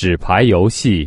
纸牌游戏。